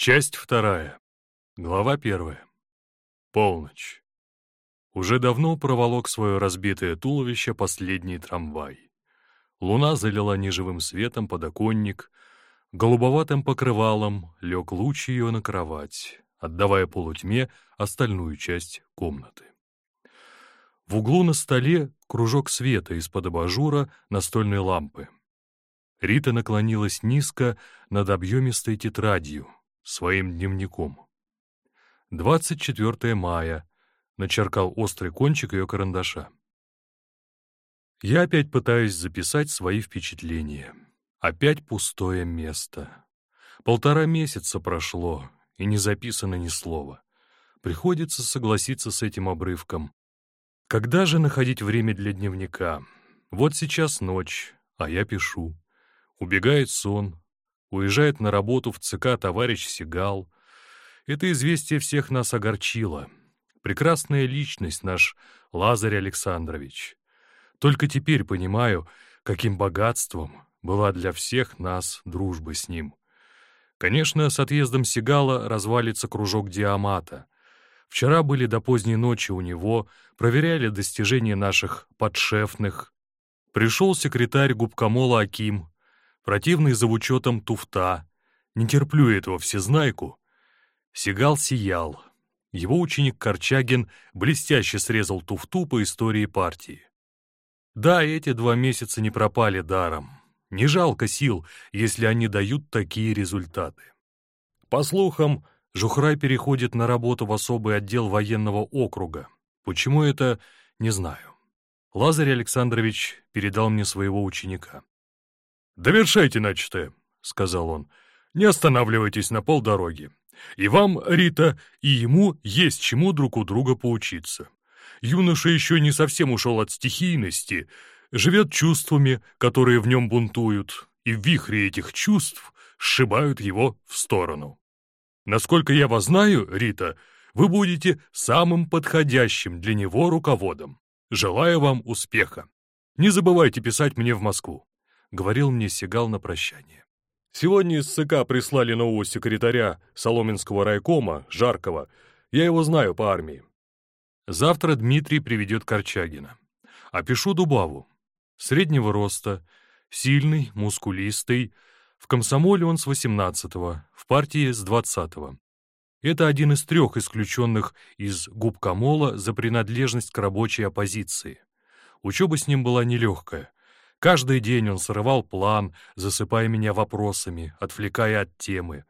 Часть вторая. Глава первая. Полночь. Уже давно проволок свое разбитое туловище последний трамвай. Луна залила неживым светом подоконник, голубоватым покрывалом лег луч ее на кровать, отдавая полутьме остальную часть комнаты. В углу на столе кружок света из-под абажура настольной лампы. Рита наклонилась низко над объемистой тетрадью, своим дневником. 24 мая. Начеркал острый кончик ее карандаша. Я опять пытаюсь записать свои впечатления. Опять пустое место. Полтора месяца прошло, и не записано ни слова. Приходится согласиться с этим обрывком. Когда же находить время для дневника? Вот сейчас ночь, а я пишу. Убегает сон, Уезжает на работу в ЦК товарищ Сигал. Это известие всех нас огорчило. Прекрасная личность наш Лазарь Александрович. Только теперь понимаю, каким богатством была для всех нас дружба с ним. Конечно, с отъездом Сигала развалится кружок Диамата. Вчера были до поздней ночи у него, проверяли достижения наших подшефных. Пришел секретарь губкомола Аким, противный за учетом туфта. Не терплю этого всезнайку. Сигал сиял. Его ученик Корчагин блестяще срезал туфту по истории партии. Да, эти два месяца не пропали даром. Не жалко сил, если они дают такие результаты. По слухам, Жухрай переходит на работу в особый отдел военного округа. Почему это, не знаю. Лазарь Александрович передал мне своего ученика. «Довершайте начатое», — сказал он. «Не останавливайтесь на полдороги. И вам, Рита, и ему есть чему друг у друга поучиться. Юноша еще не совсем ушел от стихийности, живет чувствами, которые в нем бунтуют, и в вихре этих чувств сшибают его в сторону. Насколько я вас знаю, Рита, вы будете самым подходящим для него руководом. Желаю вам успеха. Не забывайте писать мне в Москву. — говорил мне Сигал на прощание. «Сегодня из ЦК прислали нового секретаря Соломенского райкома, Жаркова. Я его знаю по армии. Завтра Дмитрий приведет Корчагина. Опишу Дубаву. Среднего роста, сильный, мускулистый. В комсомоле он с 18-го, в партии с 20-го. Это один из трех исключенных из губкомола за принадлежность к рабочей оппозиции. Учеба с ним была нелегкая — Каждый день он срывал план, засыпая меня вопросами, отвлекая от темы.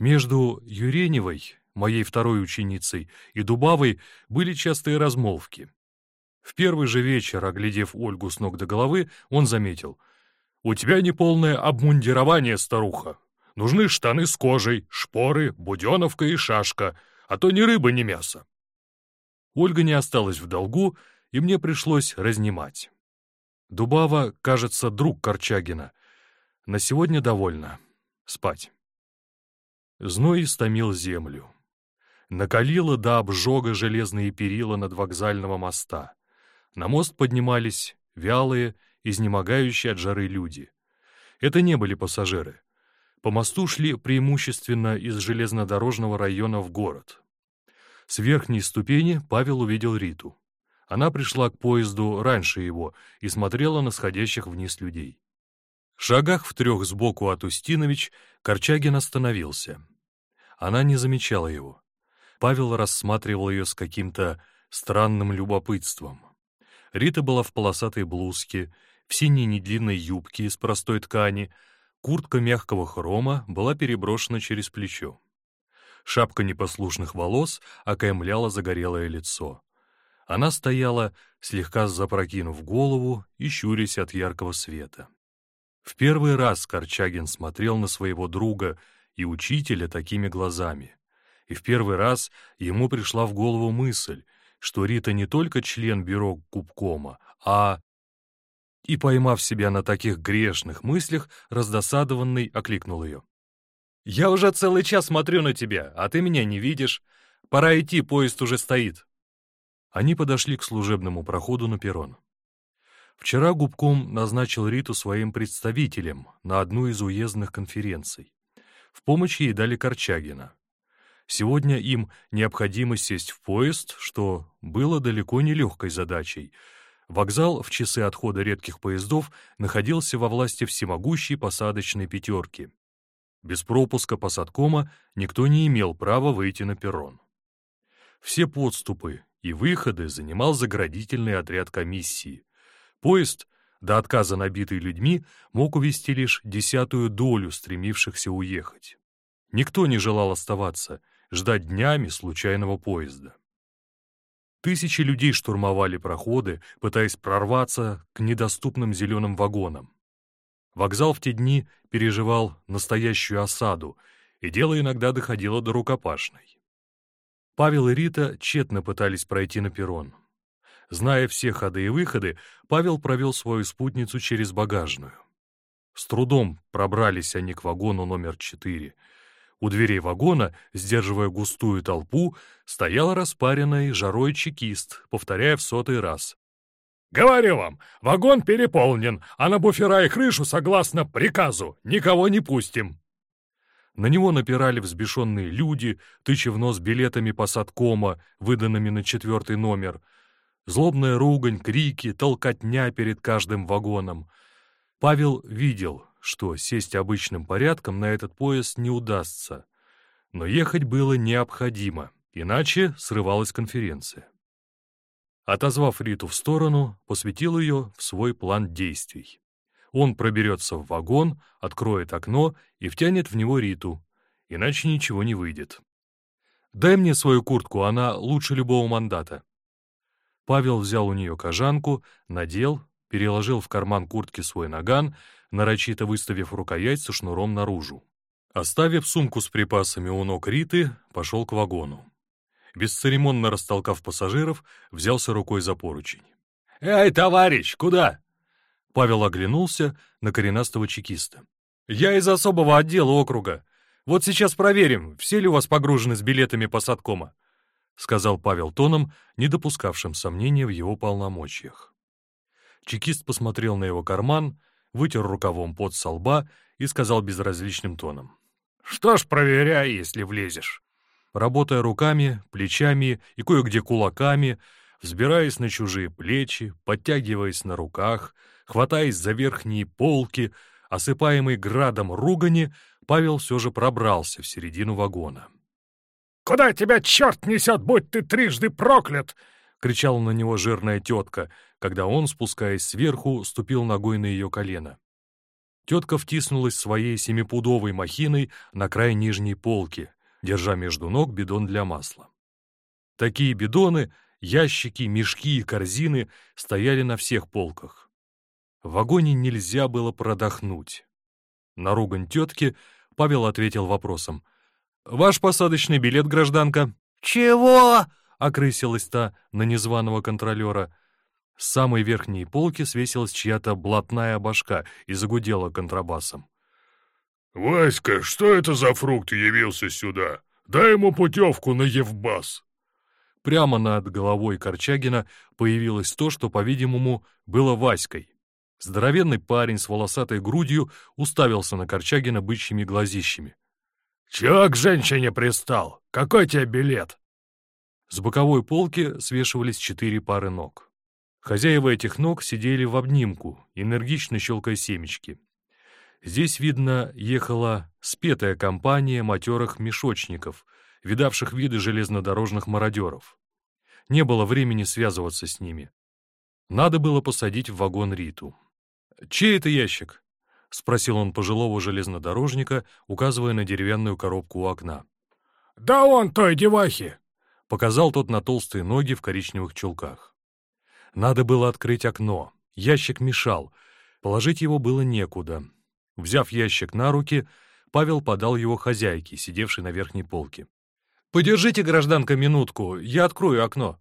Между Юреневой, моей второй ученицей, и Дубавой были частые размолвки. В первый же вечер, оглядев Ольгу с ног до головы, он заметил. «У тебя неполное обмундирование, старуха. Нужны штаны с кожей, шпоры, буденовка и шашка, а то ни рыба, ни мясо». Ольга не осталась в долгу, и мне пришлось разнимать. Дубава, кажется, друг Корчагина. На сегодня довольно. Спать. Зной истомил землю. Накалило до обжога железные перила над вокзального моста. На мост поднимались вялые, изнемогающие от жары люди. Это не были пассажиры. По мосту шли преимущественно из железнодорожного района в город. С верхней ступени Павел увидел Риту. Она пришла к поезду раньше его и смотрела на сходящих вниз людей. В шагах в трех сбоку от Устинович Корчагин остановился. Она не замечала его. Павел рассматривал ее с каким-то странным любопытством. Рита была в полосатой блузке, в синей недлинной юбке из простой ткани, куртка мягкого хрома была переброшена через плечо. Шапка непослушных волос окаймляла загорелое лицо. Она стояла, слегка запрокинув голову и щурясь от яркого света. В первый раз Корчагин смотрел на своего друга и учителя такими глазами. И в первый раз ему пришла в голову мысль, что Рита не только член бюро Кубкома, а... И, поймав себя на таких грешных мыслях, раздосадованный окликнул ее. «Я уже целый час смотрю на тебя, а ты меня не видишь. Пора идти, поезд уже стоит». Они подошли к служебному проходу на перрон. Вчера Губком назначил Риту своим представителем на одну из уездных конференций. В помощь ей дали Корчагина. Сегодня им необходимо сесть в поезд, что было далеко не легкой задачей. Вокзал в часы отхода редких поездов находился во власти всемогущей посадочной пятерки. Без пропуска посадкома никто не имел права выйти на перрон. Все подступы и выходы занимал заградительный отряд комиссии. Поезд, до отказа набитый людьми, мог увести лишь десятую долю стремившихся уехать. Никто не желал оставаться, ждать днями случайного поезда. Тысячи людей штурмовали проходы, пытаясь прорваться к недоступным зеленым вагонам. Вокзал в те дни переживал настоящую осаду, и дело иногда доходило до рукопашной. Павел и Рита тщетно пытались пройти на перрон. Зная все ходы и выходы, Павел провел свою спутницу через багажную. С трудом пробрались они к вагону номер четыре. У дверей вагона, сдерживая густую толпу, стоял распаренный жарой чекист, повторяя в сотый раз. «Говорю вам, вагон переполнен, а на буфера и крышу, согласно приказу, никого не пустим». На него напирали взбешенные люди, тыча в нос билетами посадкома, выданными на четвертый номер. Злобная ругань, крики, толкотня перед каждым вагоном. Павел видел, что сесть обычным порядком на этот поезд не удастся. Но ехать было необходимо, иначе срывалась конференция. Отозвав Риту в сторону, посвятил ее в свой план действий. Он проберется в вагон, откроет окно и втянет в него Риту, иначе ничего не выйдет. «Дай мне свою куртку, она лучше любого мандата». Павел взял у нее кожанку, надел, переложил в карман куртки свой наган, нарочито выставив рукоять со шнуром наружу. Оставив сумку с припасами у ног Риты, пошел к вагону. Бесцеремонно растолкав пассажиров, взялся рукой за поручень. «Эй, товарищ, куда?» Павел оглянулся на коренастого чекиста. «Я из особого отдела округа. Вот сейчас проверим, все ли у вас погружены с билетами посадкома», сказал Павел тоном, не допускавшим сомнения в его полномочиях. Чекист посмотрел на его карман, вытер рукавом пот со лба и сказал безразличным тоном. «Что ж, проверяй, если влезешь». Работая руками, плечами и кое-где кулаками, взбираясь на чужие плечи, подтягиваясь на руках, хватаясь за верхние полки, осыпаемый градом ругани, Павел все же пробрался в середину вагона. «Куда тебя черт несет, будь ты трижды проклят!» — кричала на него жирная тетка, когда он, спускаясь сверху, ступил ногой на ее колено. Тетка втиснулась своей семипудовой махиной на край нижней полки, держа между ног бидон для масла. Такие бидоны, ящики, мешки и корзины стояли на всех полках. В вагоне нельзя было продохнуть. На ругань тетки Павел ответил вопросом. «Ваш посадочный билет, гражданка?» «Чего?» — окрысилась та на незваного контролера. С самой верхней полки свесилась чья-то блатная башка и загудела контрабасом. «Васька, что это за фрукт явился сюда? Дай ему путевку на Евбас!» Прямо над головой Корчагина появилось то, что, по-видимому, было Васькой. Здоровенный парень с волосатой грудью уставился на Корчагина бычьими глазищами. «Чего к женщине пристал? Какой тебе билет?» С боковой полки свешивались четыре пары ног. Хозяева этих ног сидели в обнимку, энергично щелкая семечки. Здесь, видно, ехала спетая компания матерых мешочников, видавших виды железнодорожных мародеров. Не было времени связываться с ними. Надо было посадить в вагон Риту. «Чей это ящик?» — спросил он пожилого железнодорожника, указывая на деревянную коробку у окна. «Да он той девахи!» — показал тот на толстые ноги в коричневых чулках. Надо было открыть окно. Ящик мешал. Положить его было некуда. Взяв ящик на руки, Павел подал его хозяйке, сидевшей на верхней полке. «Подержите, гражданка, минутку, я открою окно».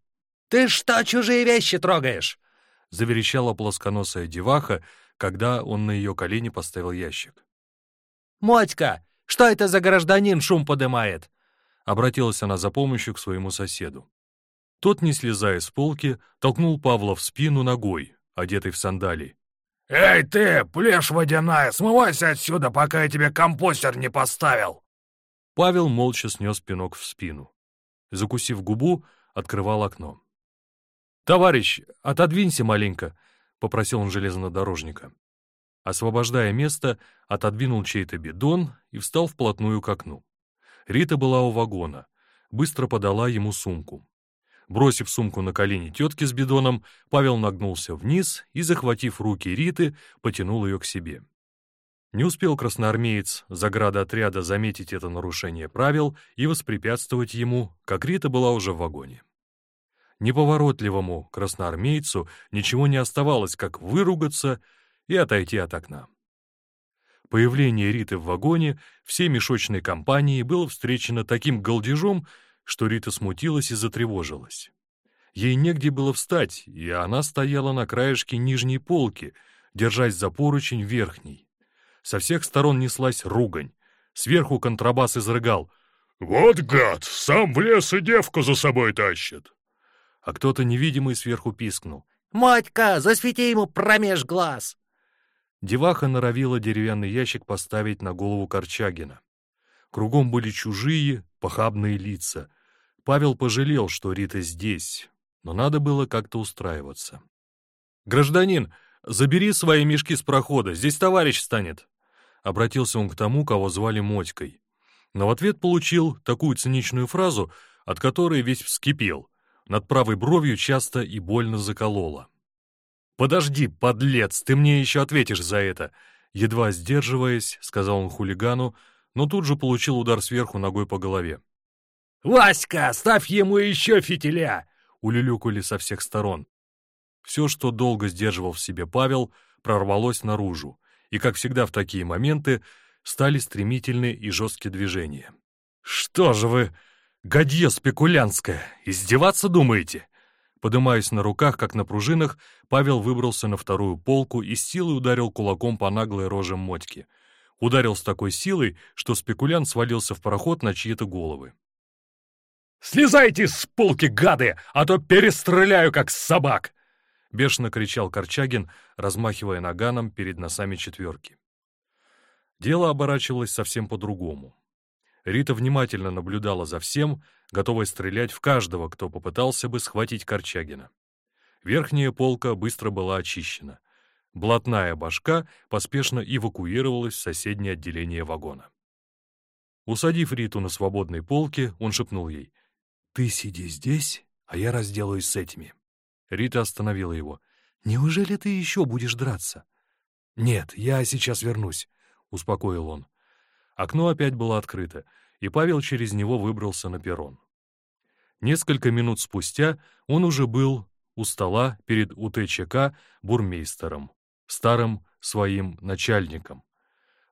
«Ты что чужие вещи трогаешь?» — заверещала плосконосая деваха, когда он на ее колени поставил ящик. «Мотька, что это за гражданин шум подымает?» Обратилась она за помощью к своему соседу. Тот, не слезая с полки, толкнул Павла в спину ногой, одетый в сандалии. «Эй ты, плешь водяная, смывайся отсюда, пока я тебе компостер не поставил!» Павел молча снес пинок в спину. Закусив губу, открывал окно. «Товарищ, отодвинься маленько», — попросил он железнодорожника. Освобождая место, отодвинул чей-то бидон и встал вплотную к окну. Рита была у вагона, быстро подала ему сумку. Бросив сумку на колени тетки с бидоном, Павел нагнулся вниз и, захватив руки Риты, потянул ее к себе. Не успел красноармеец заградотряда заметить это нарушение правил и воспрепятствовать ему, как Рита была уже в вагоне. Неповоротливому красноармейцу ничего не оставалось, как выругаться и отойти от окна. Появление Риты в вагоне всей мешочной компании было встречено таким галдежом, что Рита смутилась и затревожилась. Ей негде было встать, и она стояла на краешке нижней полки, держась за поручень верхней. Со всех сторон неслась ругань. Сверху контрабас изрыгал. «Вот гад! Сам в лес и девку за собой тащит!» А кто-то невидимый сверху пискнул. «Мотька, засвети ему промеж глаз!» Деваха норовила деревянный ящик поставить на голову Корчагина. Кругом были чужие, похабные лица. Павел пожалел, что Рита здесь, но надо было как-то устраиваться. «Гражданин, забери свои мешки с прохода, здесь товарищ станет!» Обратился он к тому, кого звали Мотькой. Но в ответ получил такую циничную фразу, от которой весь вскипел. Над правой бровью часто и больно закололо. «Подожди, подлец, ты мне еще ответишь за это!» Едва сдерживаясь, сказал он хулигану, но тут же получил удар сверху ногой по голове. «Васька, ставь ему еще фитиля!» — улюлюкали со всех сторон. Все, что долго сдерживал в себе Павел, прорвалось наружу, и, как всегда в такие моменты, стали стремительные и жесткие движения. «Что же вы, гадье спекулянское, издеваться думаете?» Подымаясь на руках, как на пружинах, Павел выбрался на вторую полку и с силой ударил кулаком по наглой роже мотьки. Ударил с такой силой, что спекулянт свалился в проход на чьи-то головы. «Слезайте с полки, гады, а то перестреляю, как собак!» — бешено кричал Корчагин, размахивая наганом перед носами четверки. Дело оборачивалось совсем по-другому. Рита внимательно наблюдала за всем, готовая стрелять в каждого, кто попытался бы схватить Корчагина. Верхняя полка быстро была очищена. Блатная башка поспешно эвакуировалась в соседнее отделение вагона. Усадив Риту на свободной полке, он шепнул ей, «Ты сиди здесь, а я разделаюсь с этими». Рита остановила его. «Неужели ты еще будешь драться?» «Нет, я сейчас вернусь», — успокоил он. Окно опять было открыто, и Павел через него выбрался на перрон. Несколько минут спустя он уже был у стола перед УТЧК бурмейстером, старым своим начальником.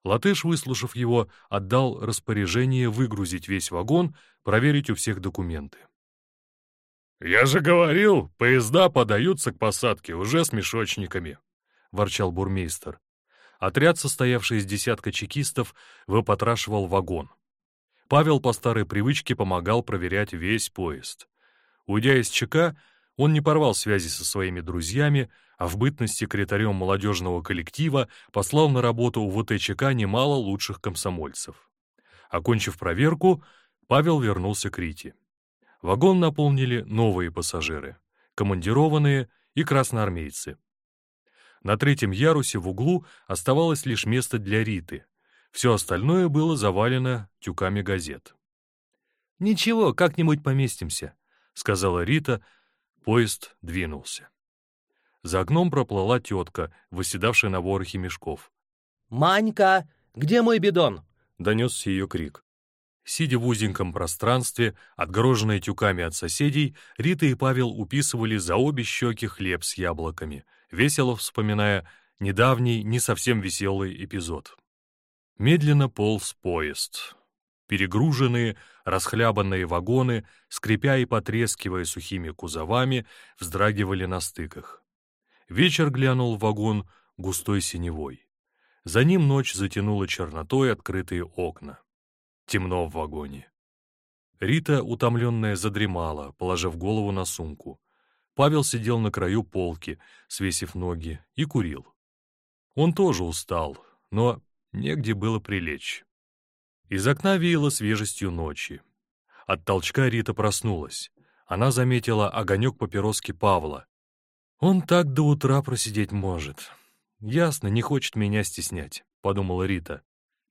Латыш, выслушав его, отдал распоряжение выгрузить весь вагон, проверить у всех документы. «Я же говорил, поезда подаются к посадке уже с мешочниками», — ворчал бурмейстер. Отряд, состоявший из десятка чекистов, выпотрашивал вагон. Павел по старой привычке помогал проверять весь поезд. Уйдя из ЧК, он не порвал связи со своими друзьями, а в бытность секретарем молодежного коллектива послал на работу в ВТЧК немало лучших комсомольцев. Окончив проверку, Павел вернулся к Рите. Вагон наполнили новые пассажиры, командированные и красноармейцы. На третьем ярусе в углу оставалось лишь место для Риты. Все остальное было завалено тюками газет. «Ничего, как-нибудь поместимся», — сказала Рита. Поезд двинулся. За окном проплыла тетка, выседавшая на ворохе мешков. «Манька, где мой бидон?» — донесся ее крик. Сидя в узеньком пространстве, отгороженные тюками от соседей, Рита и Павел уписывали за обе щеки хлеб с яблоками, весело вспоминая недавний, не совсем веселый эпизод. Медленно полз поезд. Перегруженные, расхлябанные вагоны, скрипя и потрескивая сухими кузовами, вздрагивали на стыках. Вечер глянул в вагон густой синевой. За ним ночь затянула чернотой открытые окна. Темно в вагоне. Рита, утомленная, задремала, положив голову на сумку. Павел сидел на краю полки, свесив ноги, и курил. Он тоже устал, но негде было прилечь. Из окна веяло свежестью ночи. От толчка Рита проснулась. Она заметила огонек папироски Павла. «Он так до утра просидеть может. Ясно, не хочет меня стеснять», — подумала Рита.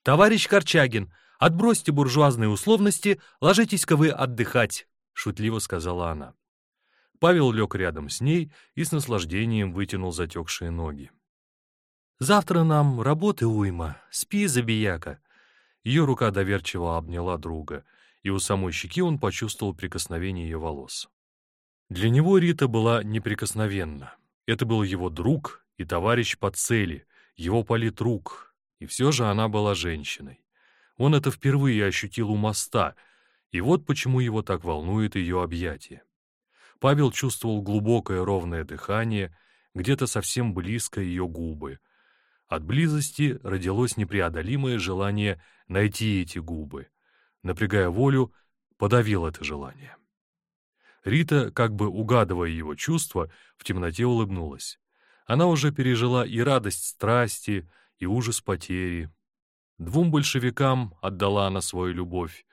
«Товарищ Корчагин, отбросьте буржуазные условности, ложитесь-ка вы отдыхать», — шутливо сказала она. Павел лег рядом с ней и с наслаждением вытянул затекшие ноги. «Завтра нам работы уйма. Спи, забияка». Ее рука доверчиво обняла друга, и у самой щеки он почувствовал прикосновение ее волос. Для него Рита была неприкосновенна. Это был его друг и товарищ по цели, его политрук, и все же она была женщиной. Он это впервые ощутил у моста, и вот почему его так волнует ее объятие. Павел чувствовал глубокое ровное дыхание, где-то совсем близко ее губы, от близости родилось непреодолимое желание найти эти губы. Напрягая волю, подавил это желание. Рита, как бы угадывая его чувства, в темноте улыбнулась. Она уже пережила и радость страсти, и ужас потери. Двум большевикам отдала она свою любовь,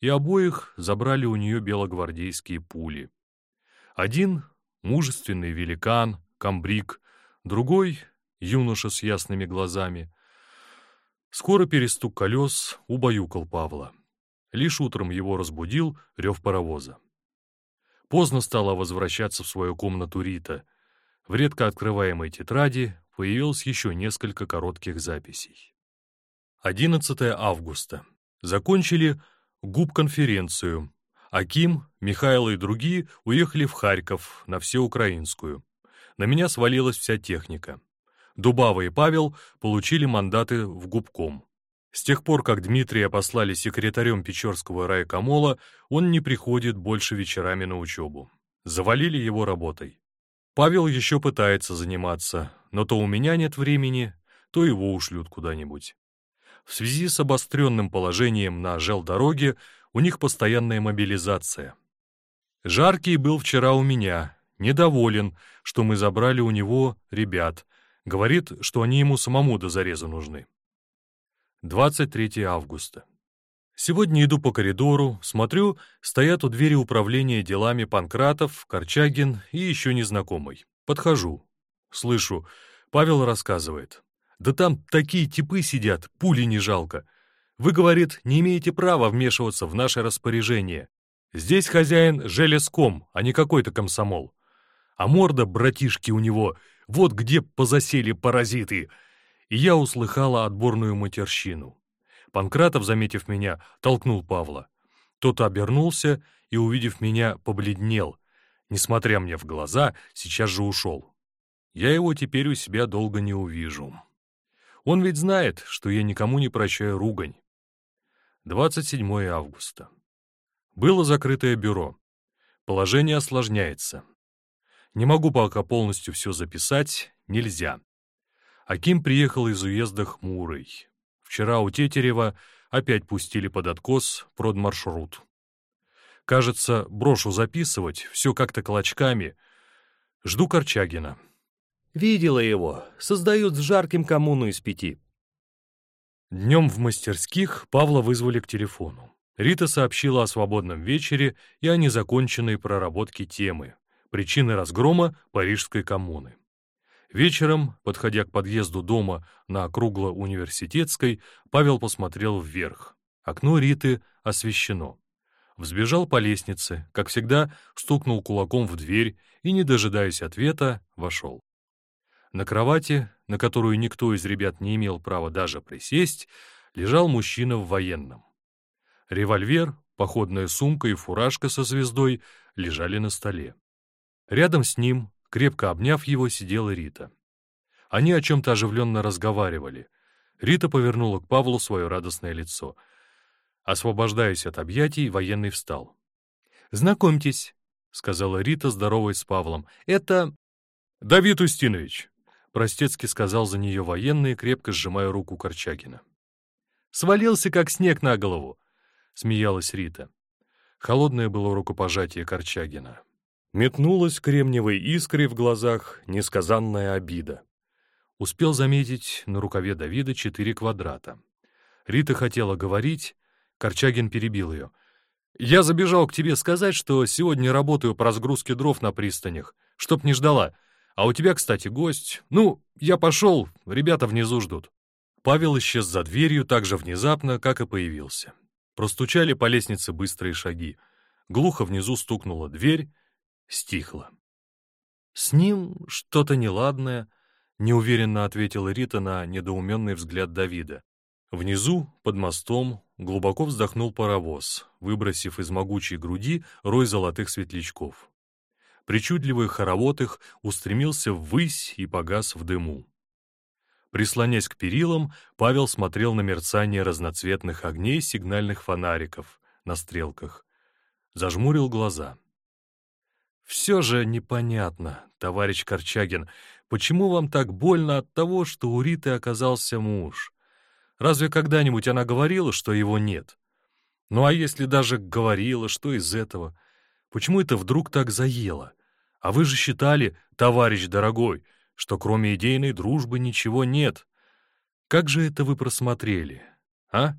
и обоих забрали у нее белогвардейские пули. Один — мужественный великан, комбриг, другой юноша с ясными глазами. Скоро перестук колес убаюкал Павла. Лишь утром его разбудил рев паровоза. Поздно стало возвращаться в свою комнату Рита. В редко открываемой тетради появилось еще несколько коротких записей. 11 августа. Закончили губ-конференцию. Аким, Михаил и другие уехали в Харьков на всеукраинскую. На меня свалилась вся техника. Дубава и Павел получили мандаты в губком. С тех пор, как Дмитрия послали секретарем Печорского райкомола, он не приходит больше вечерами на учебу. Завалили его работой. Павел еще пытается заниматься, но то у меня нет времени, то его ушлют куда-нибудь. В связи с обостренным положением на желдороге у них постоянная мобилизация. Жаркий был вчера у меня, недоволен, что мы забрали у него ребят, Говорит, что они ему самому до зареза нужны. 23 августа. Сегодня иду по коридору, смотрю, стоят у двери управления делами Панкратов, Корчагин и еще незнакомый. Подхожу. Слышу, Павел рассказывает. «Да там такие типы сидят, пули не жалко. Вы, говорит, не имеете права вмешиваться в наше распоряжение. Здесь хозяин железком, а не какой-то комсомол. А морда, братишки, у него вот где позасели паразиты!» И я услыхала отборную матерщину. Панкратов, заметив меня, толкнул Павла. Тот обернулся и, увидев меня, побледнел. Несмотря мне в глаза, сейчас же ушел. Я его теперь у себя долго не увижу. Он ведь знает, что я никому не прощаю ругань. 27 августа. Было закрытое бюро. Положение осложняется. Не могу пока полностью все записать, нельзя. Аким приехал из уезда хмурый. Вчера у Тетерева опять пустили под откос продмаршрут. Кажется, брошу записывать, все как-то клочками. Жду Корчагина. Видела его. Создают с жарким коммуну из пяти. Днем в мастерских Павла вызвали к телефону. Рита сообщила о свободном вечере и о незаконченной проработке темы причины разгрома Парижской коммуны. Вечером, подходя к подъезду дома на Кругло-Университетской, Павел посмотрел вверх. Окно Риты освещено. Взбежал по лестнице, как всегда, стукнул кулаком в дверь и, не дожидаясь ответа, вошел. На кровати, на которую никто из ребят не имел права даже присесть, лежал мужчина в военном. Револьвер, походная сумка и фуражка со звездой лежали на столе. Рядом с ним, крепко обняв его, сидела Рита. Они о чем-то оживленно разговаривали. Рита повернула к Павлу свое радостное лицо. Освобождаясь от объятий, военный встал. «Знакомьтесь», — сказала Рита, здороваясь с Павлом. «Это...» «Давид Устинович», — простецки сказал за нее военный, крепко сжимая руку Корчагина. «Свалился, как снег на голову», — смеялась Рита. Холодное было рукопожатие Корчагина. Метнулась кремниевой искрой в глазах несказанная обида. Успел заметить на рукаве Давида четыре квадрата. Рита хотела говорить, Корчагин перебил ее. «Я забежал к тебе сказать, что сегодня работаю по разгрузке дров на пристанях, чтоб не ждала. А у тебя, кстати, гость. Ну, я пошел, ребята внизу ждут». Павел исчез за дверью так же внезапно, как и появился. Простучали по лестнице быстрые шаги. Глухо внизу стукнула дверь, стихло. «С ним что-то неладное», — неуверенно ответила Рита на недоуменный взгляд Давида. Внизу, под мостом, глубоко вздохнул паровоз, выбросив из могучей груди рой золотых светлячков. Причудливый хоровод их устремился ввысь и погас в дыму. Прислонясь к перилам, Павел смотрел на мерцание разноцветных огней сигнальных фонариков на стрелках. Зажмурил глаза. «Все же непонятно, товарищ Корчагин, почему вам так больно от того, что у Риты оказался муж? Разве когда-нибудь она говорила, что его нет? Ну а если даже говорила, что из этого? Почему это вдруг так заело? А вы же считали, товарищ дорогой, что кроме идейной дружбы ничего нет. Как же это вы просмотрели, а?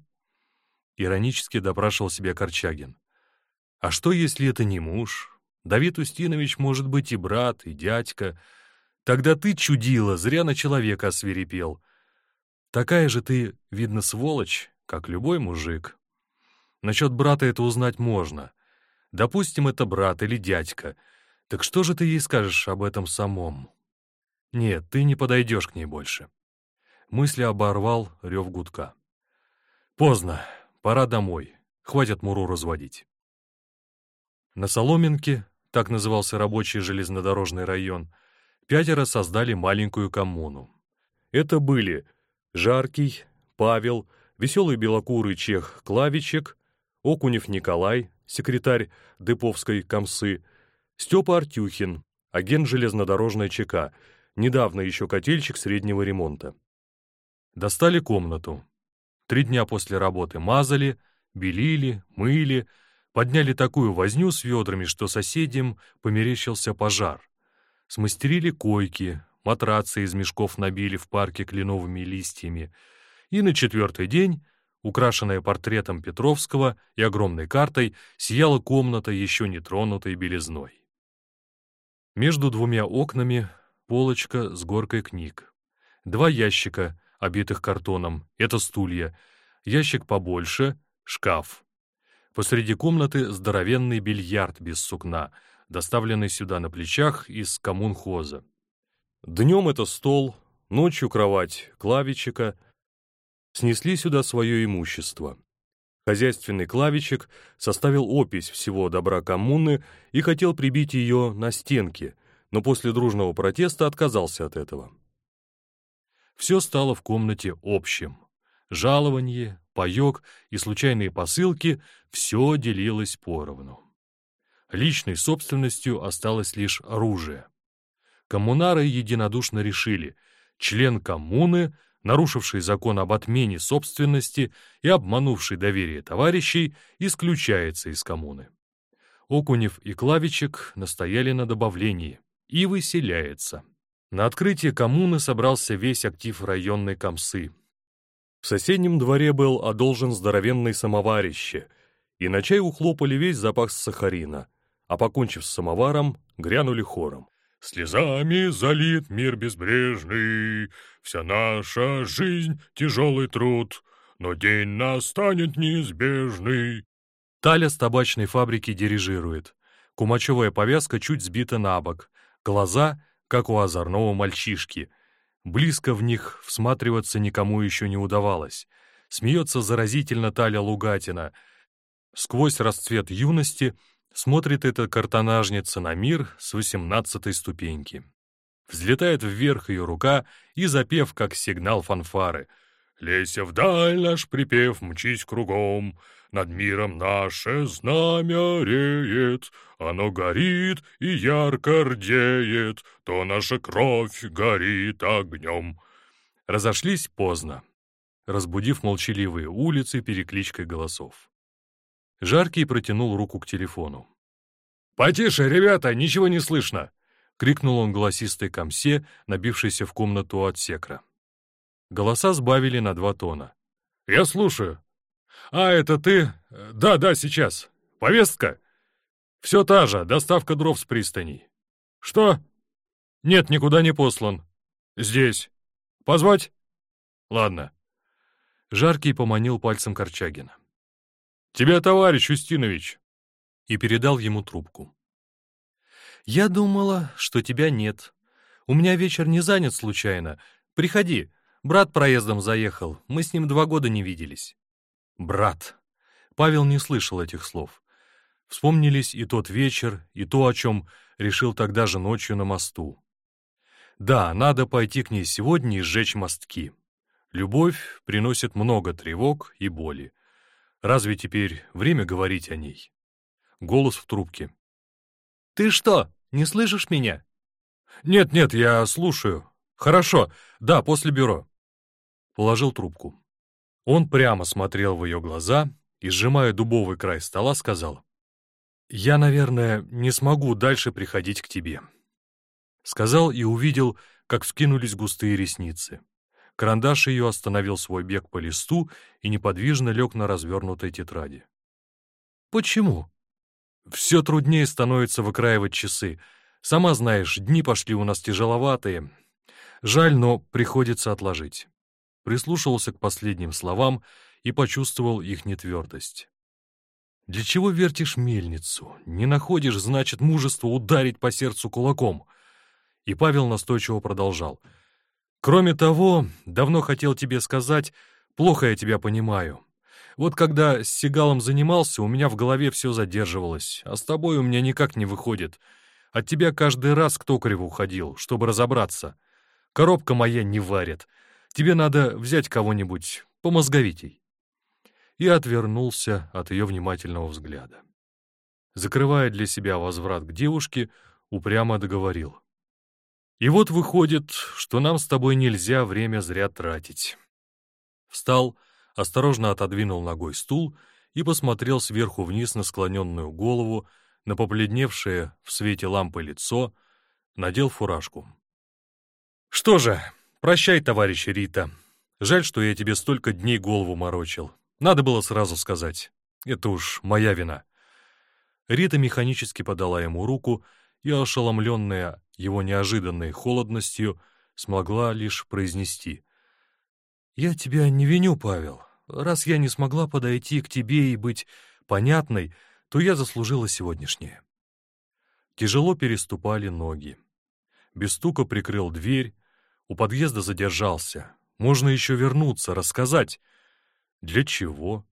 Иронически допрашивал себя Корчагин. А что, если это не муж? Давид Устинович может быть и брат, и дядька. Тогда ты, чудила, зря на человека освирепел. Такая же ты, видно, сволочь, как любой мужик. Насчет брата это узнать можно. Допустим, это брат или дядька. Так что же ты ей скажешь об этом самом? Нет, ты не подойдешь к ней больше. Мысли оборвал рев гудка. Поздно, пора домой. Хватит муру разводить. На Соломенке, так назывался рабочий железнодорожный район, пятеро создали маленькую коммуну. Это были Жаркий, Павел, веселый белокурый чех Клавичек, Окунев Николай, секретарь Деповской комсы, Степа Артюхин, агент железнодорожной ЧК, недавно еще котельщик среднего ремонта. Достали комнату. Три дня после работы мазали, белили, мыли, подняли такую возню с ведрами, что соседям померещился пожар. Смастерили койки, матрацы из мешков набили в парке кленовыми листьями, и на четвертый день, украшенная портретом Петровского и огромной картой, сияла комната еще не тронутой белизной. Между двумя окнами полочка с горкой книг. Два ящика, обитых картоном, это стулья, ящик побольше — шкаф. Посреди комнаты здоровенный бильярд без сукна, доставленный сюда на плечах из коммунхоза. Днем это стол, ночью кровать клавичика. Снесли сюда свое имущество. Хозяйственный клавичек составил опись всего добра коммуны и хотел прибить ее на стенки, но после дружного протеста отказался от этого. Все стало в комнате общим. Жалование, паек и случайные посылки — все делилось поровну. Личной собственностью осталось лишь оружие коммунары единодушно решили, член коммуны, нарушивший закон об отмене собственности и обманувший доверие товарищей, исключается из коммуны. Окунев и Клавичек настояли на добавлении и выселяется. На открытие коммуны собрался весь актив районной комсы. В соседнем дворе был одолжен здоровенный самоварище, и на чай ухлопали весь запас сахарина, а покончив с самоваром, грянули хором. Слезами залит мир безбрежный, Вся наша жизнь — тяжелый труд, Но день настанет неизбежный. Таля с табачной фабрики дирижирует. Кумачевая повязка чуть сбита на бок. Глаза, как у озорного мальчишки. Близко в них всматриваться никому еще не удавалось. Смеется заразительно Таля Лугатина. Сквозь расцвет юности — Смотрит эта картонажница на мир с восемнадцатой ступеньки. Взлетает вверх ее рука и запев, как сигнал фанфары. «Леся вдаль наш припев, мчись кругом, над миром наше знамя реет, оно горит и ярко рдеет, то наша кровь горит огнем». Разошлись поздно, разбудив молчаливые улицы перекличкой голосов. Жаркий протянул руку к телефону. «Потише, ребята, ничего не слышно!» — крикнул он голосистой комсе, набившейся в комнату от секра. Голоса сбавили на два тона. «Я слушаю». «А, это ты? Да, да, сейчас. Повестка?» «Все та же, доставка дров с пристаней». «Что?» «Нет, никуда не послан. Здесь. Позвать?» «Ладно». Жаркий поманил пальцем Корчагина. «Тебя, товарищ Устинович!» И передал ему трубку. «Я думала, что тебя нет. У меня вечер не занят случайно. Приходи. Брат проездом заехал. Мы с ним два года не виделись». «Брат». Павел не слышал этих слов. Вспомнились и тот вечер, и то, о чем решил тогда же ночью на мосту. Да, надо пойти к ней сегодня и сжечь мостки. Любовь приносит много тревог и боли. Разве теперь время говорить о ней? Голос в трубке. «Ты что, не слышишь меня?» «Нет-нет, я слушаю. Хорошо, да, после бюро». Положил трубку. Он прямо смотрел в ее глаза и, сжимая дубовый край стола, сказал, «Я, наверное, не смогу дальше приходить к тебе». Сказал и увидел, как вскинулись густые ресницы. Карандаш ее остановил свой бег по листу и неподвижно лег на развернутой тетради. «Почему?» «Все труднее становится выкраивать часы. Сама знаешь, дни пошли у нас тяжеловатые. Жаль, но приходится отложить». Прислушивался к последним словам и почувствовал их нетвердость. «Для чего вертишь мельницу? Не находишь, значит, мужество ударить по сердцу кулаком?» И Павел настойчиво продолжал — Кроме того, давно хотел тебе сказать, плохо я тебя понимаю. Вот когда с Сигалом занимался, у меня в голове все задерживалось, а с тобой у меня никак не выходит. От тебя каждый раз к токареву уходил, чтобы разобраться. Коробка моя не варит. Тебе надо взять кого-нибудь помозговитей. И отвернулся от ее внимательного взгляда. Закрывая для себя возврат к девушке, упрямо договорил — и вот выходит, что нам с тобой нельзя время зря тратить. Встал, осторожно отодвинул ногой стул и посмотрел сверху вниз на склоненную голову, на побледневшее в свете лампы лицо, надел фуражку. «Что же, прощай, товарищ Рита. Жаль, что я тебе столько дней голову морочил. Надо было сразу сказать. Это уж моя вина». Рита механически подала ему руку, и, ошеломленная его неожиданной холодностью, смогла лишь произнести. «Я тебя не виню, Павел. Раз я не смогла подойти к тебе и быть понятной, то я заслужила сегодняшнее». Тяжело переступали ноги. Без стука прикрыл дверь, у подъезда задержался. Можно еще вернуться, рассказать. Для чего?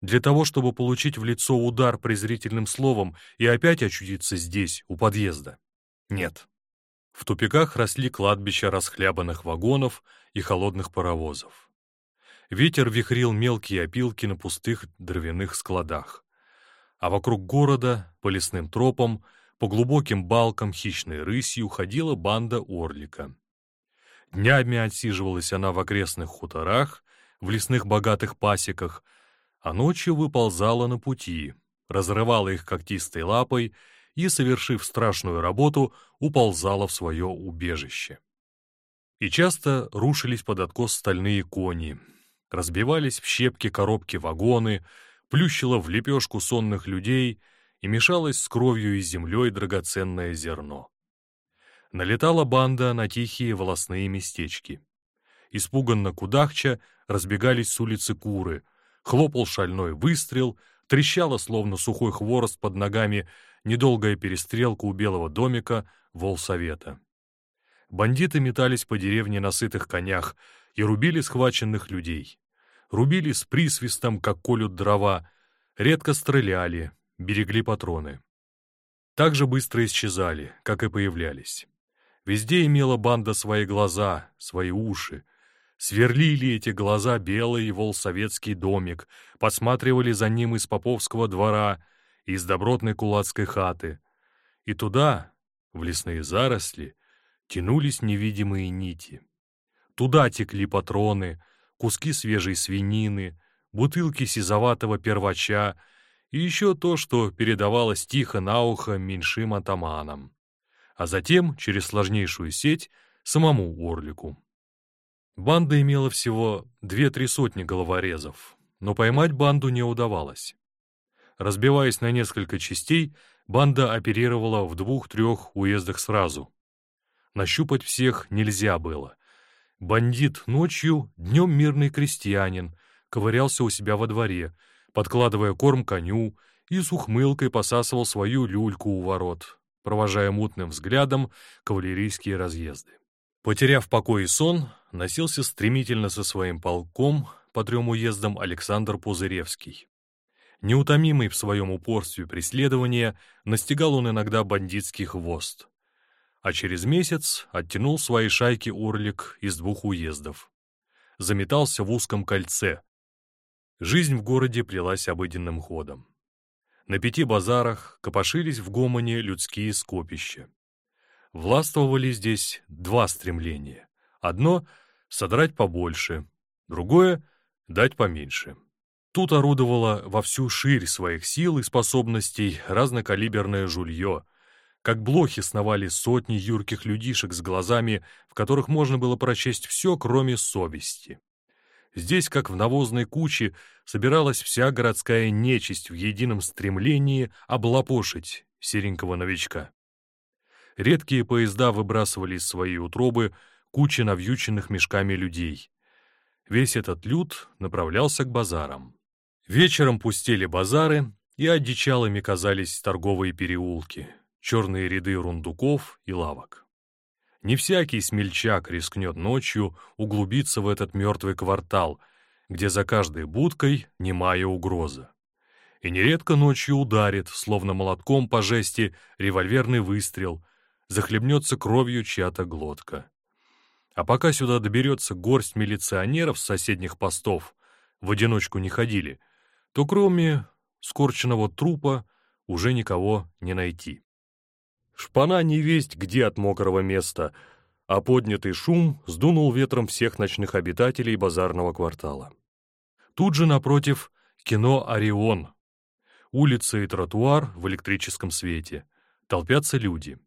Для того, чтобы получить в лицо удар презрительным словом и опять очутиться здесь, у подъезда? Нет. В тупиках росли кладбища расхлябанных вагонов и холодных паровозов. Ветер вихрил мелкие опилки на пустых дровяных складах. А вокруг города, по лесным тропам, по глубоким балкам хищной рысью ходила банда орлика. Днями отсиживалась она в окрестных хуторах, в лесных богатых пасеках, а ночью выползала на пути, разрывала их когтистой лапой и, совершив страшную работу, уползала в свое убежище. И часто рушились под откос стальные кони, разбивались в щепки коробки вагоны, плющило в лепешку сонных людей и мешалось с кровью и землей драгоценное зерно. Налетала банда на тихие волосные местечки. Испуганно кудахча разбегались с улицы куры, хлопал шальной выстрел, трещала, словно сухой хворост под ногами, недолгая перестрелка у белого домика волсовета. Бандиты метались по деревне на сытых конях и рубили схваченных людей. Рубили с присвистом, как колют дрова, редко стреляли, берегли патроны. Так же быстро исчезали, как и появлялись. Везде имела банда свои глаза, свои уши, Сверлили эти глаза белый волсоветский домик, посматривали за ним из поповского двора, из добротной кулацкой хаты. И туда, в лесные заросли, тянулись невидимые нити. Туда текли патроны, куски свежей свинины, бутылки сизоватого первача и еще то, что передавалось тихо на ухо меньшим атаманам. А затем, через сложнейшую сеть, самому Орлику. Банда имела всего две-три сотни головорезов, но поймать банду не удавалось. Разбиваясь на несколько частей, банда оперировала в двух-трех уездах сразу. Нащупать всех нельзя было. Бандит ночью, днем мирный крестьянин, ковырялся у себя во дворе, подкладывая корм коню, и с ухмылкой посасывал свою люльку у ворот, провожая мутным взглядом кавалерийские разъезды. Потеряв покой и сон, носился стремительно со своим полком по трем уездам Александр Пузыревский. Неутомимый в своем упорстве преследования, настигал он иногда бандитский хвост. А через месяц оттянул свои шайки Орлик из двух уездов. Заметался в узком кольце. Жизнь в городе плелась обыденным ходом. На пяти базарах копошились в гомоне людские скопища. Властвовали здесь два стремления. Одно — содрать побольше, другое — дать поменьше. Тут орудовало во всю ширь своих сил и способностей разнокалиберное жулье. Как блохи сновали сотни юрких людишек с глазами, в которых можно было прочесть все, кроме совести. Здесь, как в навозной куче, собиралась вся городская нечисть в едином стремлении облапошить серенького новичка. Редкие поезда выбрасывали из своей утробы кучи навьюченных мешками людей. Весь этот люд направлялся к базарам. Вечером пустели базары, и одичалыми казались торговые переулки, черные ряды рундуков и лавок. Не всякий смельчак рискнет ночью углубиться в этот мертвый квартал, где за каждой будкой немая угроза. И нередко ночью ударит, словно молотком по жести, револьверный выстрел, захлебнется кровью чья-то глотка. А пока сюда доберется горсть милиционеров с соседних постов, в одиночку не ходили — то кроме скорченного трупа уже никого не найти. Шпана не весть где от мокрого места, а поднятый шум сдунул ветром всех ночных обитателей базарного квартала. Тут же напротив кино «Орион». Улица и тротуар в электрическом свете. Толпятся люди.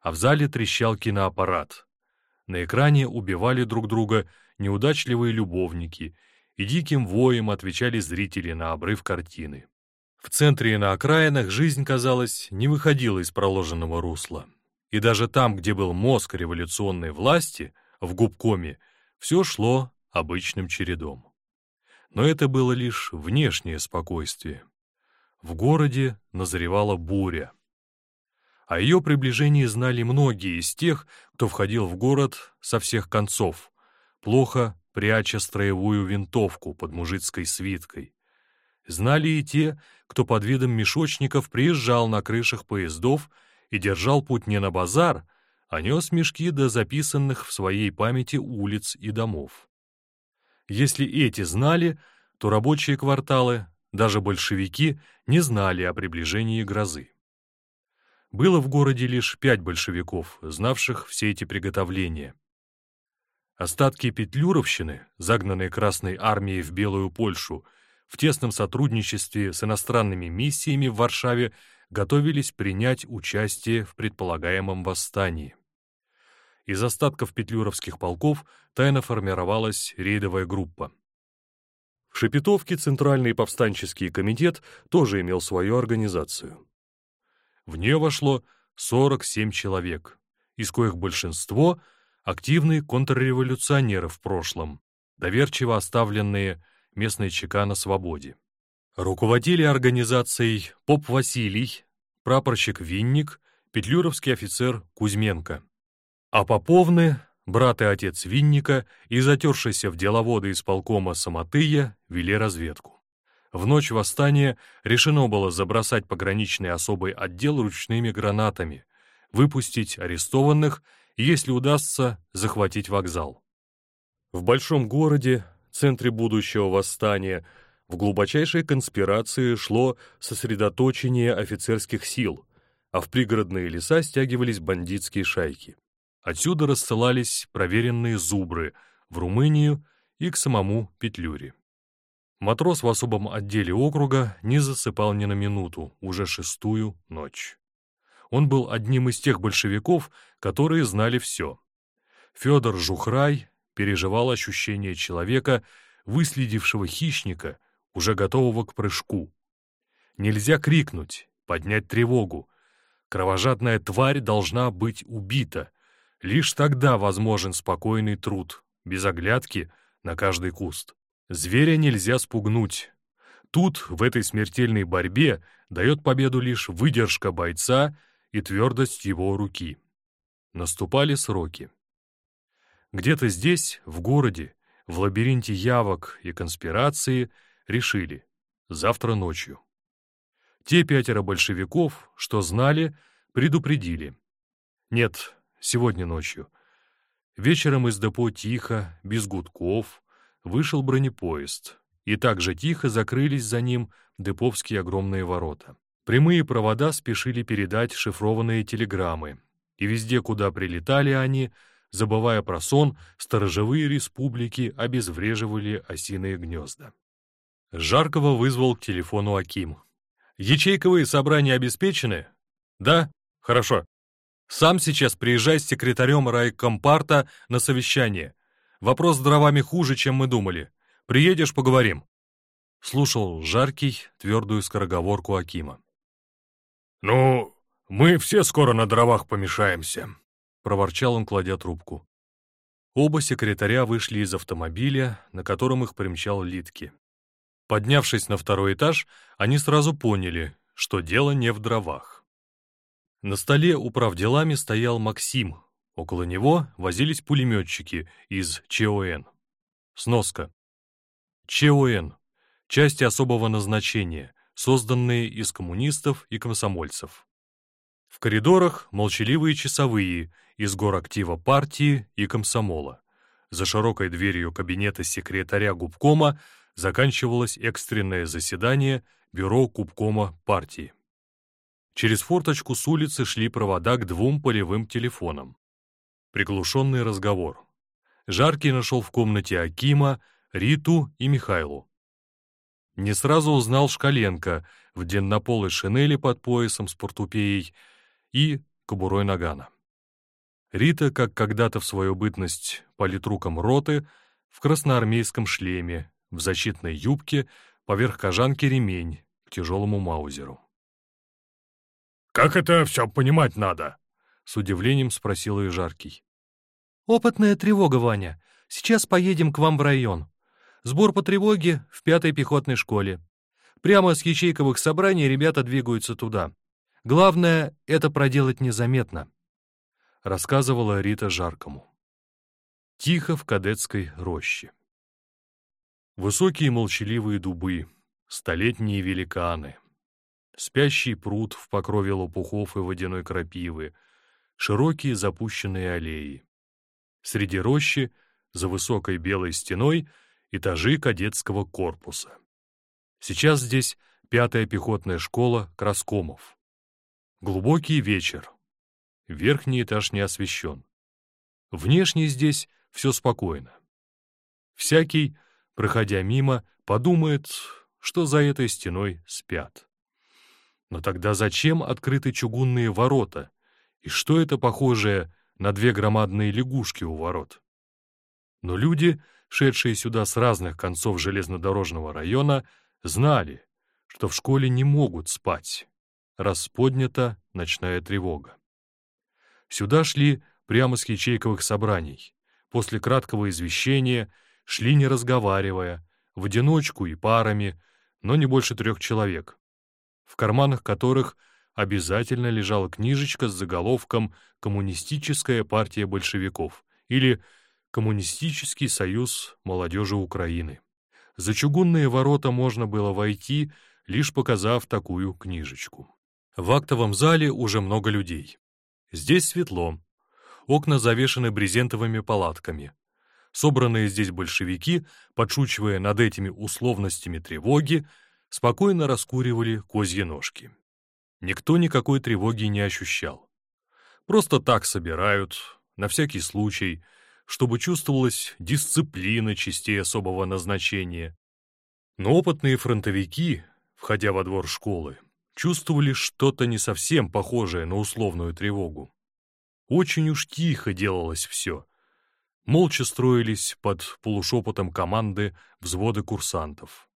А в зале трещал киноаппарат. На экране убивали друг друга неудачливые любовники — и диким воем отвечали зрители на обрыв картины. В центре и на окраинах жизнь, казалось, не выходила из проложенного русла. И даже там, где был мозг революционной власти, в губкоме, все шло обычным чередом. Но это было лишь внешнее спокойствие. В городе назревала буря. О ее приближении знали многие из тех, кто входил в город со всех концов, плохо пряча строевую винтовку под мужицкой свиткой. Знали и те, кто под видом мешочников приезжал на крышах поездов и держал путь не на базар, а нес мешки до записанных в своей памяти улиц и домов. Если эти знали, то рабочие кварталы, даже большевики, не знали о приближении грозы. Было в городе лишь пять большевиков, знавших все эти приготовления — Остатки петлюровщины, загнанные Красной армией в Белую Польшу, в тесном сотрудничестве с иностранными миссиями в Варшаве готовились принять участие в предполагаемом восстании. Из остатков петлюровских полков тайно формировалась рейдовая группа. В Шепетовке Центральный повстанческий комитет тоже имел свою организацию. В нее вошло 47 человек, из коих большинство — активные контрреволюционеры в прошлом, доверчиво оставленные местной ЧК на свободе. Руководили организацией поп Василий, прапорщик Винник, петлюровский офицер Кузьменко. А Поповны, брат и отец Винника и затершийся в деловоды исполкома Самотыя вели разведку. В ночь восстания решено было забросать пограничный особый отдел ручными гранатами, выпустить арестованных если удастся захватить вокзал. В большом городе, центре будущего восстания, в глубочайшей конспирации шло сосредоточение офицерских сил, а в пригородные леса стягивались бандитские шайки. Отсюда рассылались проверенные зубры в Румынию и к самому Петлюре. Матрос в особом отделе округа не засыпал ни на минуту, уже шестую ночь. Он был одним из тех большевиков, которые знали все. Федор Жухрай, переживал ощущение человека, выследившего хищника, уже готового к прыжку. Нельзя крикнуть, поднять тревогу. Кровожадная тварь должна быть убита. Лишь тогда возможен спокойный труд, без оглядки на каждый куст. Зверя нельзя спугнуть. Тут, в этой смертельной борьбе, дает победу лишь выдержка бойца и твердость его руки. Наступали сроки. Где-то здесь, в городе, в лабиринте явок и конспирации, решили — завтра ночью. Те пятеро большевиков, что знали, предупредили. Нет, сегодня ночью. Вечером из депо тихо, без гудков, вышел бронепоезд, и так же тихо закрылись за ним деповские огромные ворота. Прямые провода спешили передать шифрованные телеграммы, и везде, куда прилетали они, забывая про сон, сторожевые республики обезвреживали осиные гнезда. Жаркого вызвал к телефону Аким. «Ячейковые собрания обеспечены?» «Да? Хорошо. Сам сейчас приезжай с секретарем райкомпарта на совещание. Вопрос с дровами хуже, чем мы думали. Приедешь, поговорим». Слушал жаркий, твердую скороговорку Акима. «Ну, мы все скоро на дровах помешаемся», — проворчал он, кладя трубку. Оба секретаря вышли из автомобиля, на котором их примчал Литки. Поднявшись на второй этаж, они сразу поняли, что дело не в дровах. На столе управделами стоял Максим, около него возились пулеметчики из ЧОН. Сноска. ЧОН — части особого назначения, созданные из коммунистов и комсомольцев. В коридорах молчаливые часовые из горактива партии и комсомола. За широкой дверью кабинета секретаря губкома заканчивалось экстренное заседание бюро губкома партии. Через форточку с улицы шли провода к двум полевым телефонам. Приглушенный разговор. Жаркий нашел в комнате Акима, Риту и Михайлу. Не сразу узнал Шкаленко в длиннополой шинели под поясом с портупеей и кобурой нагана. Рита, как когда-то в свою бытность политруком роты, в красноармейском шлеме, в защитной юбке, поверх кожанки ремень к тяжелому маузеру. «Как это все понимать надо?» — с удивлением спросил ее Жаркий. «Опытная тревога, Ваня. Сейчас поедем к вам в район. Сбор по тревоге в пятой пехотной школе. Прямо с ячейковых собраний ребята двигаются туда. Главное — это проделать незаметно», — рассказывала Рита Жаркому. Тихо в кадетской роще. Высокие молчаливые дубы, столетние великаны, спящий пруд в покрове лопухов и водяной крапивы, широкие запущенные аллеи. Среди рощи, за высокой белой стеной, этажи кадетского корпуса. Сейчас здесь пятая пехотная школа Краскомов. Глубокий вечер. Верхний этаж не освещен. Внешне здесь все спокойно. Всякий, проходя мимо, подумает, что за этой стеной спят. Но тогда зачем открыты чугунные ворота? И что это похожее на две громадные лягушки у ворот? Но люди, шедшие сюда с разных концов железнодорожного района, знали, что в школе не могут спать раз поднята ночная тревога. Сюда шли прямо с ячейковых собраний. После краткого извещения шли не разговаривая, в одиночку и парами, но не больше трех человек, в карманах которых обязательно лежала книжечка с заголовком «Коммунистическая партия большевиков» или «Коммунистический союз молодежи Украины». За чугунные ворота можно было войти, лишь показав такую книжечку. В актовом зале уже много людей. Здесь светло. Окна завешаны брезентовыми палатками. Собранные здесь большевики, подшучивая над этими условностями тревоги, спокойно раскуривали козьи ножки. Никто никакой тревоги не ощущал. Просто так собирают, на всякий случай, чтобы чувствовалась дисциплина частей особого назначения. Но опытные фронтовики, входя во двор школы, чувствовали что-то не совсем похожее на условную тревогу. Очень уж тихо делалось все. Молча строились под полушепотом команды взводы курсантов.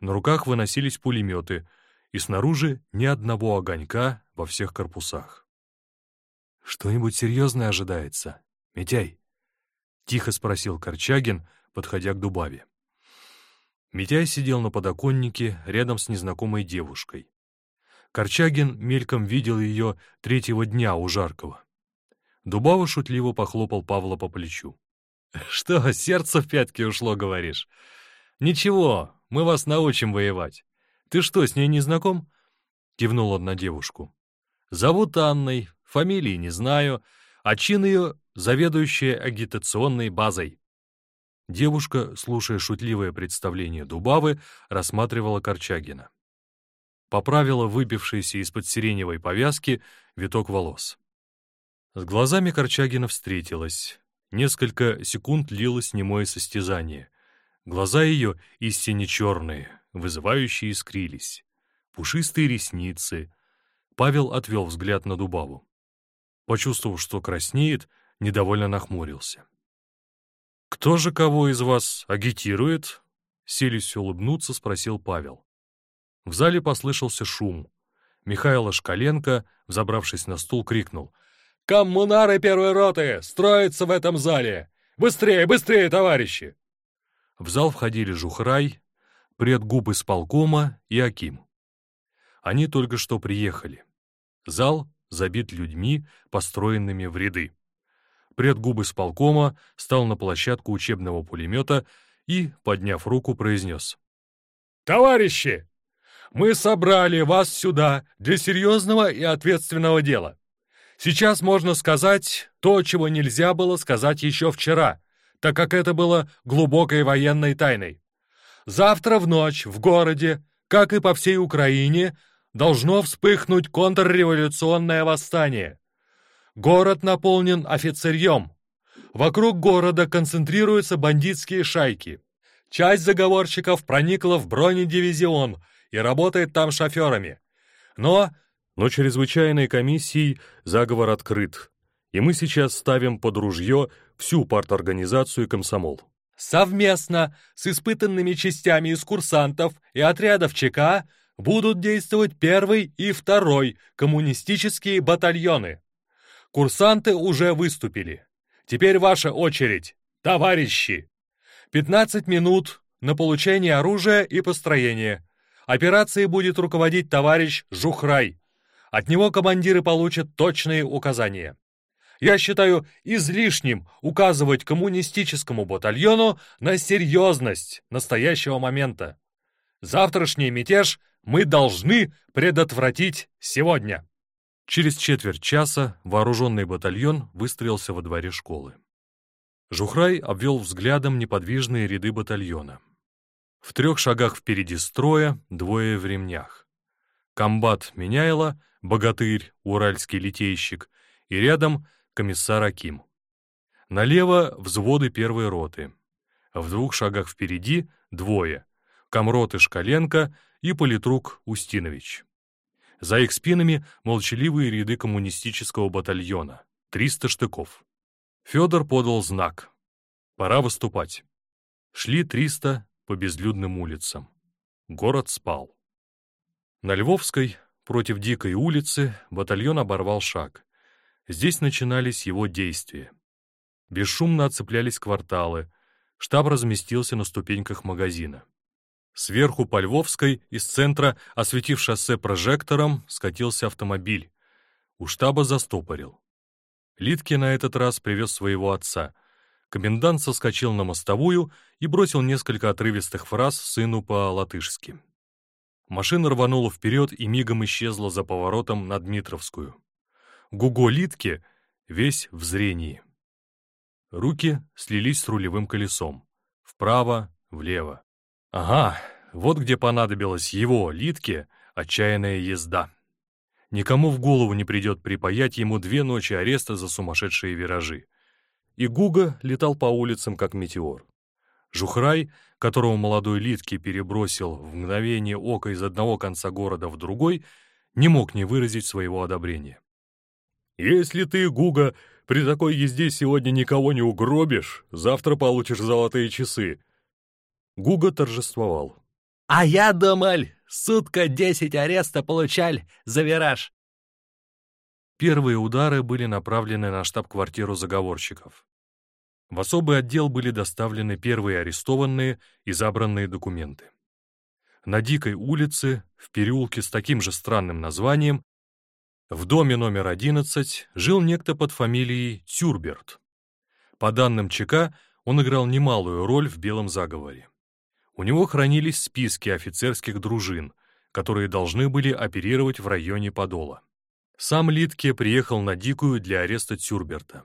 На руках выносились пулеметы, и снаружи ни одного огонька во всех корпусах. «Что-нибудь серьезное ожидается, Митяй?» — тихо спросил Корчагин, подходя к Дубаве. Митяй сидел на подоконнике рядом с незнакомой девушкой. Корчагин мельком видел ее третьего дня у Жаркова. Дубава шутливо похлопал Павла по плечу. «Что, сердце в пятки ушло, говоришь? Ничего, мы вас научим воевать. Ты что, с ней не знаком?» Кивнул он на девушку. «Зовут Анной, фамилии не знаю, а чин ее — заведующая агитационной базой». Девушка, слушая шутливое представление Дубавы, рассматривала Корчагина. Поправила выбившийся из-под сиреневой повязки виток волос. С глазами Корчагина встретилась. Несколько секунд лилось немое состязание. Глаза ее истинно черные, вызывающие искрились. Пушистые ресницы. Павел отвел взгляд на Дубаву. Почувствовав, что краснеет, недовольно нахмурился. «Кто же кого из вас агитирует?» Селись улыбнуться, спросил Павел. В зале послышался шум. Михаил Шкаленко, взобравшись на стул, крикнул. «Коммунары первой роты! Строятся в этом зале! Быстрее, быстрее, товарищи!» В зал входили Жухрай, предгуб исполкома и Аким. Они только что приехали. Зал забит людьми, построенными в ряды предгуб исполкома стал на площадку учебного пулемета и, подняв руку, произнес. «Товарищи, мы собрали вас сюда для серьезного и ответственного дела. Сейчас можно сказать то, чего нельзя было сказать еще вчера, так как это было глубокой военной тайной. Завтра в ночь в городе, как и по всей Украине, должно вспыхнуть контрреволюционное восстание. Город наполнен офицерьем. Вокруг города концентрируются бандитские шайки. Часть заговорщиков проникла в бронедивизион и работает там шоферами. Но... Но чрезвычайной комиссией заговор открыт, и мы сейчас ставим под ружье всю парторганизацию комсомол. Совместно с испытанными частями из курсантов и отрядов ЧК будут действовать первый и второй коммунистические батальоны. Курсанты уже выступили. Теперь ваша очередь, товарищи. 15 минут на получение оружия и построение. Операцией будет руководить товарищ Жухрай. От него командиры получат точные указания. Я считаю излишним указывать коммунистическому батальону на серьезность настоящего момента. Завтрашний мятеж мы должны предотвратить сегодня. Через четверть часа вооруженный батальон выстроился во дворе школы. Жухрай обвел взглядом неподвижные ряды батальона. В трех шагах впереди строя двое в ремнях. Комбат Меняйло, богатырь, уральский литейщик, и рядом комиссар Аким. Налево взводы первой роты. В двух шагах впереди двое — комроты Шкаленко и политрук Устинович. За их спинами молчаливые ряды коммунистического батальона. 300 штыков. Федор подал знак. Пора выступать. Шли 300 по безлюдным улицам. Город спал. На Львовской, против Дикой улицы, батальон оборвал шаг. Здесь начинались его действия. Бесшумно оцеплялись кварталы. Штаб разместился на ступеньках магазина. Сверху по Львовской, из центра, осветив шоссе прожектором, скатился автомобиль. У штаба застопорил. Литки на этот раз привез своего отца. Комендант соскочил на мостовую и бросил несколько отрывистых фраз сыну по-латышски. Машина рванула вперед и мигом исчезла за поворотом на Дмитровскую. Гуго Литки весь в зрении. Руки слились с рулевым колесом. Вправо, влево. Ага, вот где понадобилась его, Литке, отчаянная езда. Никому в голову не придет припаять ему две ночи ареста за сумасшедшие виражи. И Гуга летал по улицам, как метеор. Жухрай, которого молодой Литке перебросил в мгновение ока из одного конца города в другой, не мог не выразить своего одобрения. «Если ты, Гуга, При такой езде сегодня никого не угробишь, завтра получишь золотые часы». Гуга торжествовал. «А я думал, сутка десять ареста получаль за вираж». Первые удары были направлены на штаб-квартиру заговорщиков. В особый отдел были доставлены первые арестованные и забранные документы. На Дикой улице, в переулке с таким же странным названием, в доме номер 11 жил некто под фамилией Тюрберт. По данным ЧК, он играл немалую роль в белом заговоре. У него хранились списки офицерских дружин, которые должны были оперировать в районе Подола. Сам Литке приехал на Дикую для ареста Тюрберта.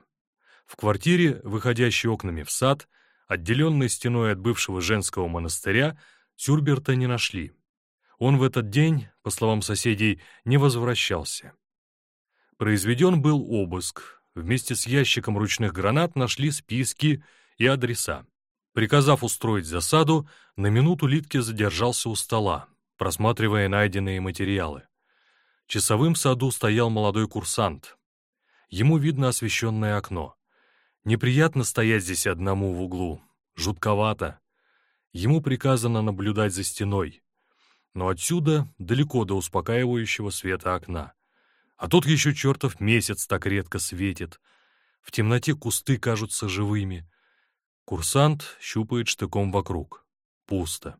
В квартире, выходящей окнами в сад, отделенной стеной от бывшего женского монастыря, Тюрберта не нашли. Он в этот день, по словам соседей, не возвращался. Произведен был обыск. Вместе с ящиком ручных гранат нашли списки и адреса. Приказав устроить засаду, на минуту Литке задержался у стола, просматривая найденные материалы. Часовым в саду стоял молодой курсант. Ему видно освещенное окно. Неприятно стоять здесь одному в углу. Жутковато. Ему приказано наблюдать за стеной. Но отсюда далеко до успокаивающего света окна. А тут еще чертов месяц так редко светит. В темноте кусты кажутся живыми. Курсант щупает штыком вокруг. Пусто.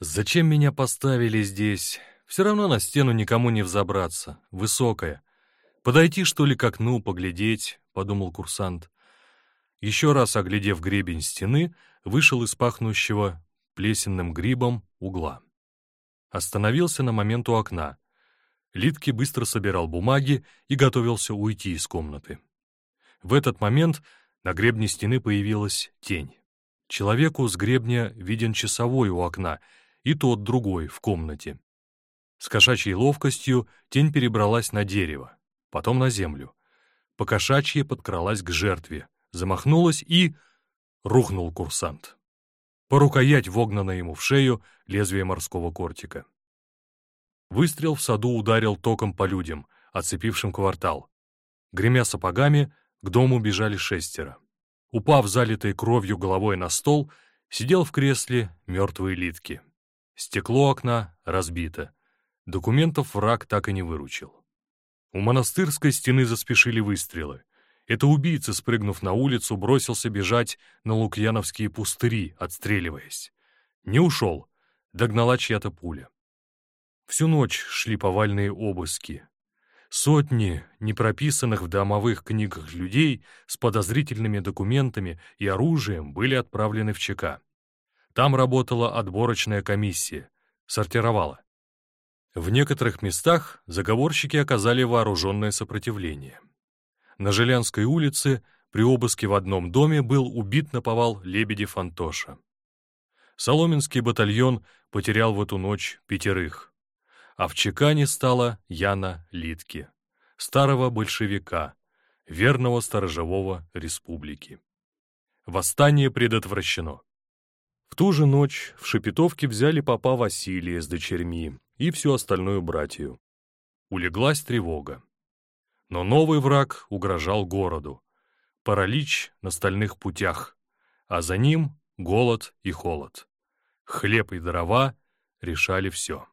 Зачем меня поставили здесь? Все равно на стену никому не взобраться, высокая. Подойти, что ли, к окну, поглядеть, — подумал курсант. Еще раз оглядев гребень стены, вышел из пахнущего плесенным грибом угла. Остановился на момент у окна. Литки быстро собирал бумаги и готовился уйти из комнаты. В этот момент на гребне стены появилась тень. Человеку с гребня виден часовой у окна, и тот другой в комнате. С кошачьей ловкостью тень перебралась на дерево, потом на землю. По кошачьи подкралась к жертве, замахнулась и... рухнул курсант. По рукоять ему в шею лезвие морского кортика. Выстрел в саду ударил током по людям, оцепившим квартал. Гремя сапогами, к дому бежали шестеро. Упав залитой кровью головой на стол, сидел в кресле мертвые литки. Стекло окна разбито. Документов враг так и не выручил. У монастырской стены заспешили выстрелы. Это убийца, спрыгнув на улицу, бросился бежать на лукьяновские пустыри, отстреливаясь. Не ушел. Догнала чья-то пуля. Всю ночь шли повальные обыски. Сотни непрописанных в домовых книгах людей с подозрительными документами и оружием были отправлены в ЧК. Там работала отборочная комиссия, сортировала. В некоторых местах заговорщики оказали вооруженное сопротивление. На Желянской улице при обыске в одном доме был убит наповал Лебедев Антоша. Соломенский батальон потерял в эту ночь пятерых. А в Чекане стала Яна Литки, старого большевика, верного сторожевого республики. Восстание предотвращено. В ту же ночь в Шепетовке взяли папа Василия с дочерьми и всю остальную братью. Улеглась тревога. Но новый враг угрожал городу. Паралич на стальных путях, а за ним голод и холод. Хлеб и дрова решали все.